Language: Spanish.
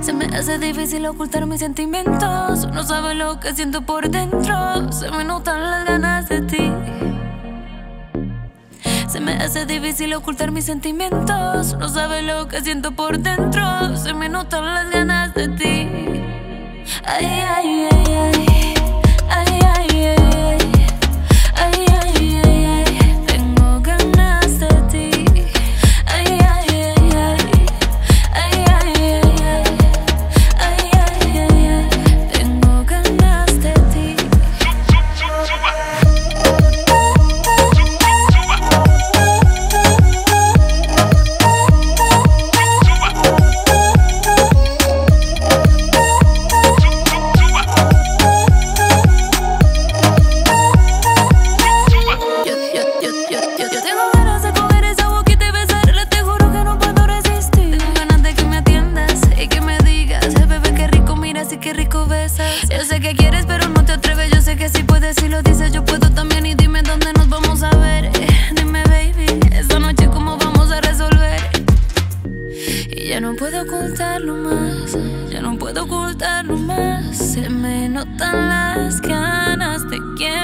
Se me hace difícil ocultar mis sentimientos. No sabes lo que siento por dentro. Se me notan las ganas de ti hace difícil ocultar mis sentimientos. No sabes lo que siento por dentro. Se me notan las ganas de ti. Ay, ay, puedo ocultarlo más, ya no puedo ocultarlo más. Se me notan las ganas de que